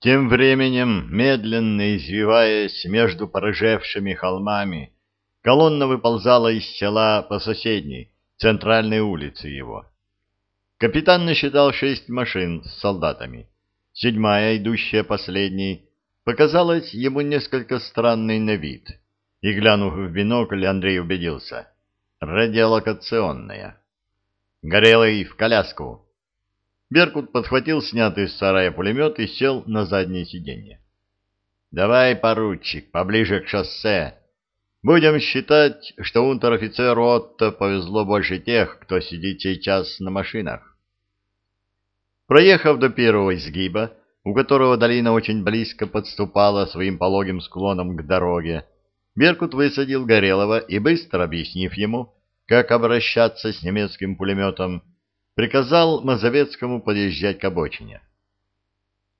Тем временем, медленно извиваясь между порыжевшими холмами, колонна выползала из села по соседней, центральной улице его. Капитан насчитал шесть машин с солдатами. Седьмая, идущая последней, показалась ему несколько странной на вид. И, глянув в бинокль, Андрей убедился. Радиолокационная. Горелый в коляску. Беркут подхватил снятый из сарая пулемет и сел на заднее сиденье. «Давай, поручик, поближе к шоссе. Будем считать, что унтер-офицеру Отто повезло больше тех, кто сидит сейчас на машинах». Проехав до первого изгиба, у которого долина очень близко подступала своим пологим склоном к дороге, Беркут высадил Горелого и, быстро объяснив ему, как обращаться с немецким пулеметом, приказал Мазовецкому подъезжать к обочине.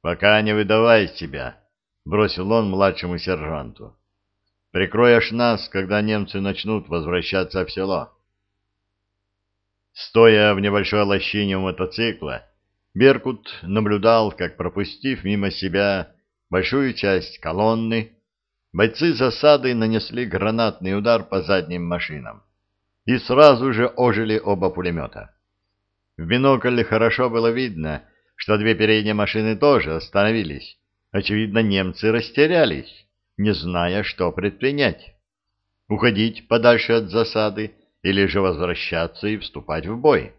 «Пока не выдавай себя», — бросил он младшему сержанту. «Прикроешь нас, когда немцы начнут возвращаться в село». Стоя в небольшой лощине у мотоцикла, Беркут наблюдал, как, пропустив мимо себя большую часть колонны, бойцы засады нанесли гранатный удар по задним машинам и сразу же ожили оба пулемета. В бинокль хорошо было видно, что две передние машины тоже остановились. Очевидно, немцы растерялись, не зная, что предпринять. Уходить подальше от засады или же возвращаться и вступать в бой.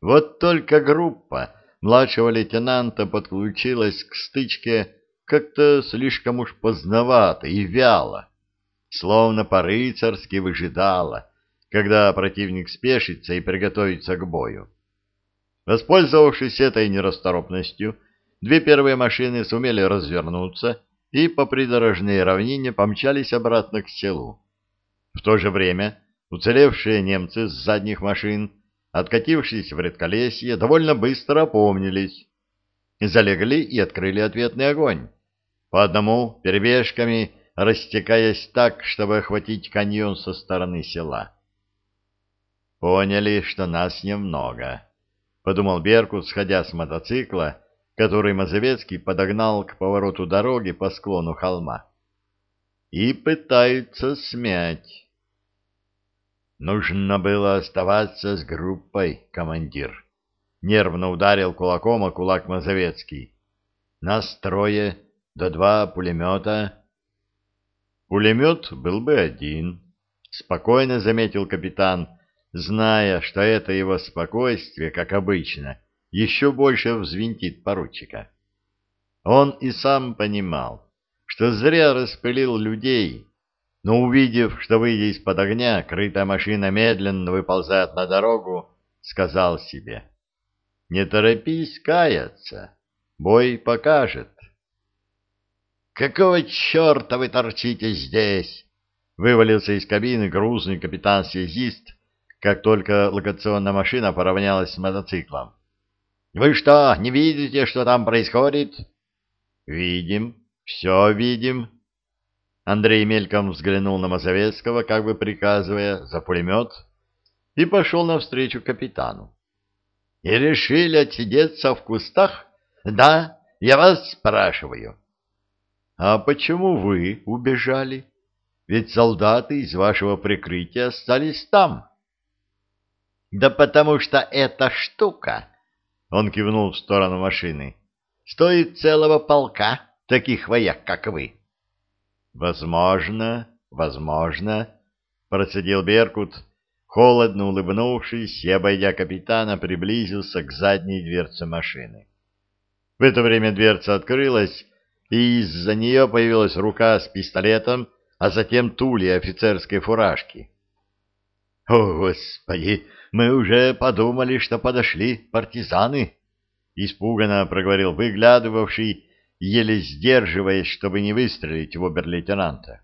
Вот только группа младшего лейтенанта подключилась к стычке как-то слишком уж поздновато и вяло, словно по-рыцарски выжидала, когда противник спешится и приготовится к бою. Воспользовавшись этой нерасторопностью, две первые машины сумели развернуться и по придорожной равнине помчались обратно к селу. В то же время уцелевшие немцы с задних машин откатившись в редколесье, довольно быстро опомнились, залегли и открыли ответный огонь, по одному перебежками растекаясь так, чтобы охватить каньон со стороны села. «Поняли, что нас немного», — подумал Беркут, сходя с мотоцикла, который Мазовецкий подогнал к повороту дороги по склону холма. «И пытаются смять». Нужно было оставаться с группой, командир. Нервно ударил кулаком о кулак Мазовецкий. Нас трое, до два пулемета. Пулемет был бы один, спокойно заметил капитан, зная, что это его спокойствие, как обычно, еще больше взвинтит поручика. Он и сам понимал, что зря распылил людей, но увидев, что, выйдя из-под огня, крытая машина медленно выползает на дорогу, сказал себе, «Не торопись каяться, бой покажет». «Какого черта вы торчите здесь?» — вывалился из кабины грузный капитан-связист, как только локационная машина поравнялась с мотоциклом. «Вы что, не видите, что там происходит?» «Видим, все видим», Андрей мельком взглянул на Мазовецкого, как бы приказывая, за пулемет, и пошел навстречу капитану. — И решили отсидеться в кустах? Да, я вас спрашиваю. — А почему вы убежали? Ведь солдаты из вашего прикрытия остались там. — Да потому что эта штука, — он кивнул в сторону машины, — стоит целого полка таких вояк, как вы. — Возможно, возможно, процедил Беркут, холодно улыбнувшись и, обойдя капитана, приблизился к задней дверце машины. В это время дверца открылась, и из-за нее появилась рука с пистолетом, а затем тули офицерской фуражки. — О, Господи, мы уже подумали, что подошли партизаны! — испуганно проговорил выглядывавший еле сдерживаясь, чтобы не выстрелить в обер-лейтенанта.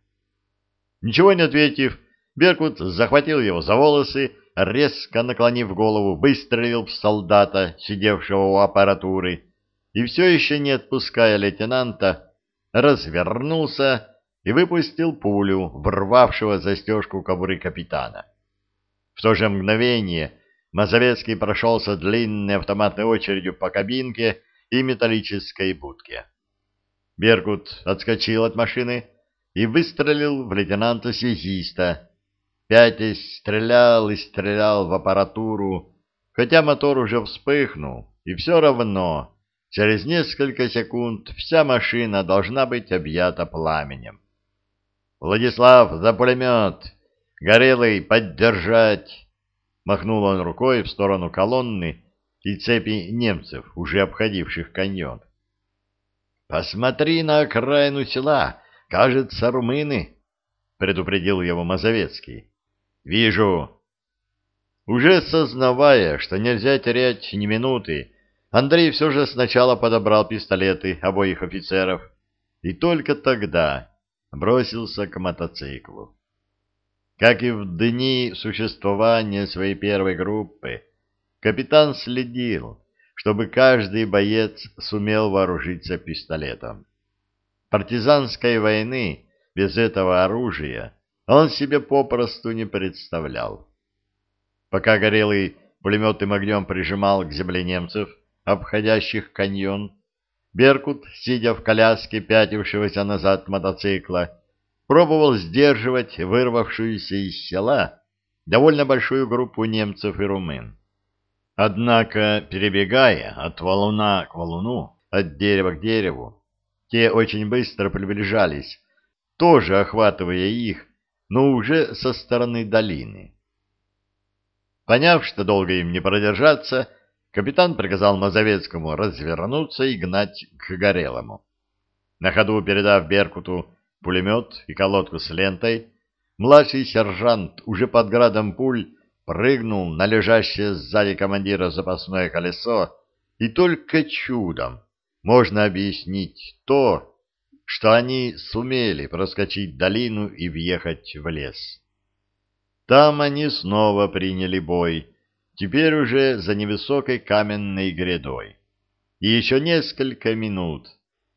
Ничего не ответив, Беркут захватил его за волосы, резко наклонив голову, выстрелил в солдата, сидевшего у аппаратуры, и все еще не отпуская лейтенанта, развернулся и выпустил пулю, ворвавшего застежку кобуры капитана. В то же мгновение Мазовецкий прошелся длинной автоматной очередью по кабинке и металлической будке. Беркут отскочил от машины и выстрелил в лейтенанта-связиста. Пятясь стрелял и стрелял в аппаратуру, хотя мотор уже вспыхнул, и все равно через несколько секунд вся машина должна быть объята пламенем. «Владислав, за пулемет! Горелый, поддержать!» Махнул он рукой в сторону колонны и цепи немцев, уже обходивших каньон. «Посмотри на окраину села, кажется, румыны», — предупредил его Мазовецкий. «Вижу». Уже сознавая, что нельзя терять ни минуты, Андрей все же сначала подобрал пистолеты обоих офицеров и только тогда бросился к мотоциклу. Как и в дни существования своей первой группы, капитан следил, чтобы каждый боец сумел вооружиться пистолетом. Партизанской войны без этого оружия он себе попросту не представлял. Пока горелый пулеметным огнем прижимал к земле немцев, обходящих каньон, Беркут, сидя в коляске пятившегося назад мотоцикла, пробовал сдерживать вырвавшуюся из села довольно большую группу немцев и румын. Однако, перебегая от валуна к валуну, от дерева к дереву, те очень быстро приближались, тоже охватывая их, но уже со стороны долины. Поняв, что долго им не продержаться, капитан приказал Мазовецкому развернуться и гнать к Горелому. На ходу передав Беркуту пулемет и колодку с лентой, младший сержант уже под градом пуль прыгнул на лежащее сзади командира запасное колесо, и только чудом можно объяснить то, что они сумели проскочить долину и въехать в лес. Там они снова приняли бой, теперь уже за невысокой каменной грядой. И еще несколько минут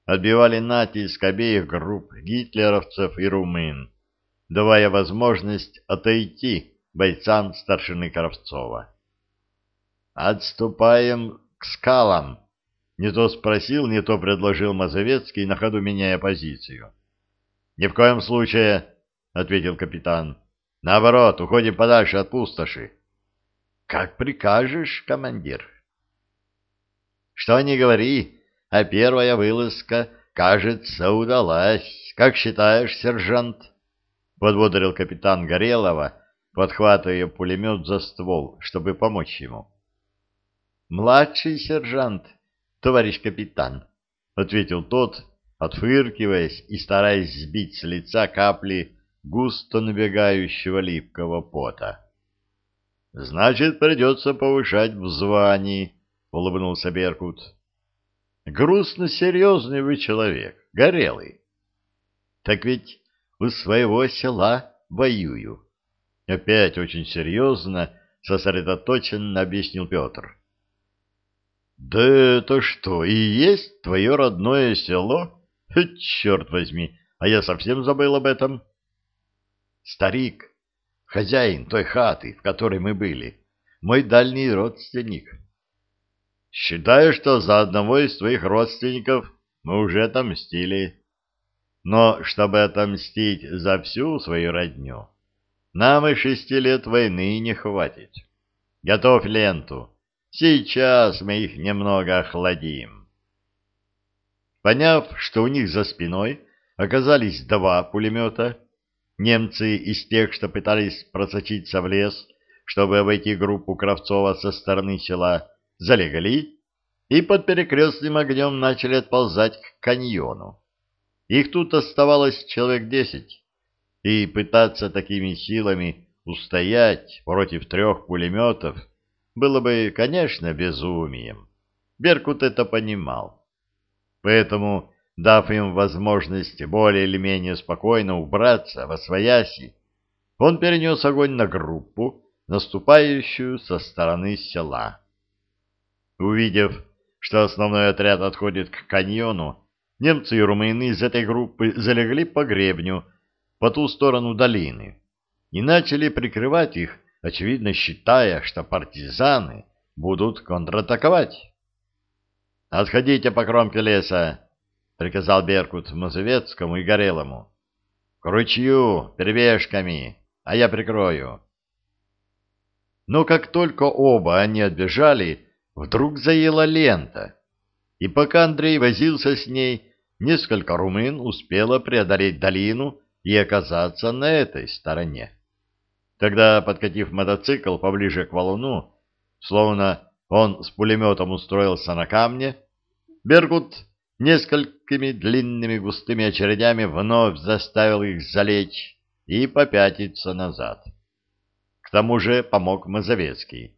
отбивали натиск обеих групп гитлеровцев и румын, давая возможность отойти бойцам старшины Кравцова. «Отступаем к скалам!» — не то спросил, не то предложил Мазовецкий, на ходу меняя позицию. «Ни в коем случае!» — ответил капитан. «Наоборот, уходим подальше от пустоши». Как прикажешь, командир. Что ни говори, а первая вылазка, кажется, удалась. Как считаешь, сержант? Подбодрил капитан Горелова, подхватывая пулемет за ствол, чтобы помочь ему. Младший сержант, товарищ капитан, ответил тот, отфыркиваясь и стараясь сбить с лица капли густо набегающего липкого пота. — Значит, придется повышать в звании, — улыбнулся Беркут. — Грустно серьезный вы человек, горелый. — Так ведь у своего села воюю. Опять очень серьезно, сосредоточенно объяснил Петр. — Да это что, и есть твое родное село? Черт возьми, а я совсем забыл об этом. — Старик, хозяин той хаты, в которой мы были, мой дальний родственник. Считаю, что за одного из твоих родственников мы уже отомстили. Но чтобы отомстить за всю свою родню, нам и шести лет войны не хватит. Готовь ленту. Сейчас мы их немного охладим. Поняв, что у них за спиной оказались два пулемета, Немцы из тех, что пытались просочиться в лес, чтобы обойти группу Кравцова со стороны села, залегли и под перекрестным огнем начали отползать к каньону. Их тут оставалось человек десять, и пытаться такими силами устоять против трех пулеметов было бы, конечно, безумием. Беркут это понимал. Поэтому дав им возможность более или менее спокойно убраться во свояси, он перенес огонь на группу, наступающую со стороны села. Увидев, что основной отряд отходит к каньону, немцы и румыны из этой группы залегли по гребню по ту сторону долины и начали прикрывать их, очевидно считая, что партизаны будут контратаковать. «Отходите по кромке леса!» — приказал Беркут Мазовецкому и Горелому. «К ручью, перебежками, а я прикрою». Но как только оба они отбежали, вдруг заела лента, и пока Андрей возился с ней, несколько румын успело преодолеть долину и оказаться на этой стороне. Тогда, подкатив мотоцикл поближе к валуну, словно он с пулеметом устроился на камне, Бергут несколькими длинными густыми очередями вновь заставил их залечь и попятиться назад. К тому же помог Мазовецкий.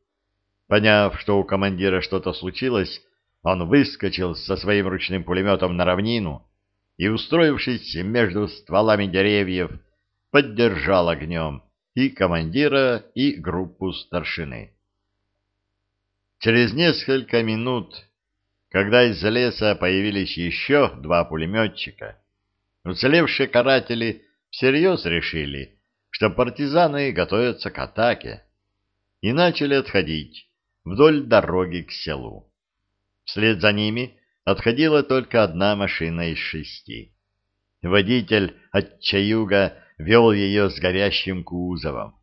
Поняв, что у командира что-то случилось, он выскочил со своим ручным пулеметом на равнину и, устроившись между стволами деревьев, поддержал огнем и командира, и группу старшины. Через несколько минут, когда из леса появились еще два пулеметчика, уцелевшие каратели всерьез решили, что партизаны готовятся к атаке, и начали отходить вдоль дороги к селу. Вслед за ними отходила только одна машина из шести. Водитель от Чаюга вел ее с горящим кузовом.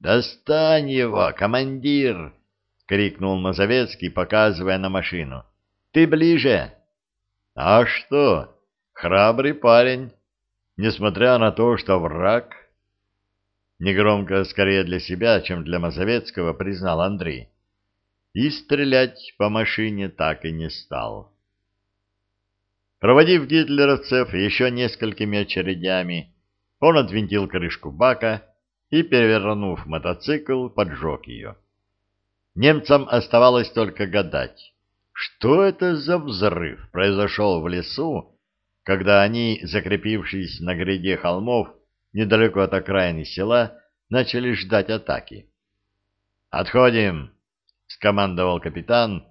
«Достань его, командир!» — крикнул Мазовецкий, показывая на машину. «Ты ближе!» «А что? Храбрый парень, несмотря на то, что враг...» Негромко, скорее для себя, чем для Мазовецкого, признал Андрей и стрелять по машине так и не стал. Проводив гитлеровцев еще несколькими очередями, он отвинтил крышку бака и, перевернув мотоцикл, поджег ее. Немцам оставалось только гадать, что это за взрыв произошел в лесу, когда они, закрепившись на гряде холмов недалеко от окраины села, начали ждать атаки. «Отходим!» — скомандовал капитан,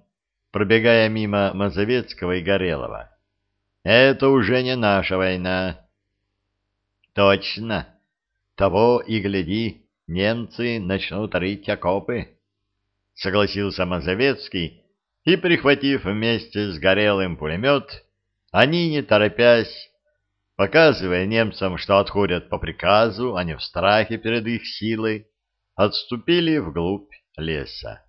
пробегая мимо Мазовецкого и Горелого. «Это уже не наша война». «Точно. Того и гляди, немцы начнут рыть окопы», — согласился Мазовецкий, и, прихватив вместе с Горелым пулемет, они, не торопясь, показывая немцам, что отходят по приказу, а не в страхе перед их силой, отступили вглубь леса.